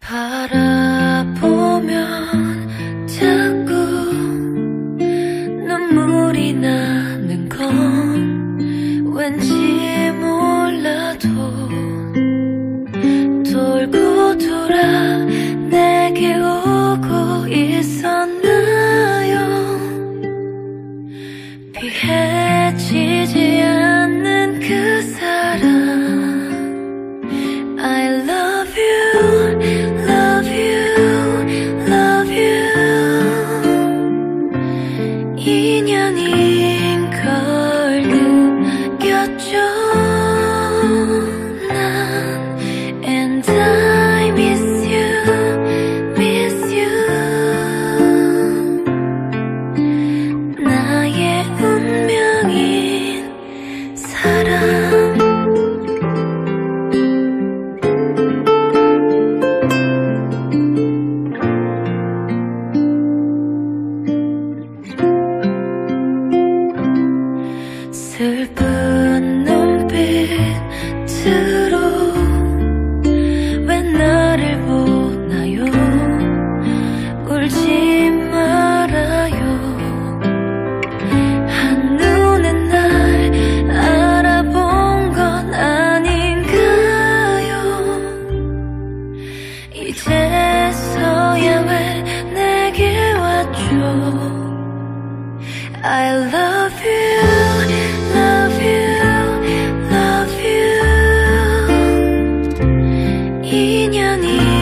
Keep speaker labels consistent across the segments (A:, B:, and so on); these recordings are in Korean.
A: 바라보면 자꾸 눈물이 나는 건 왠지 몰라도 돌고 돌아 내게 오고 있었나요? 피해지지 슬픈 눈빛으로 왜 나를 보나요? 울지 말아요. 한눈에 날 알아본 건 아닌가요? 이제서야 왜 내게 왔죠? I love you, 你。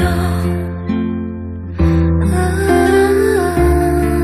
A: belong.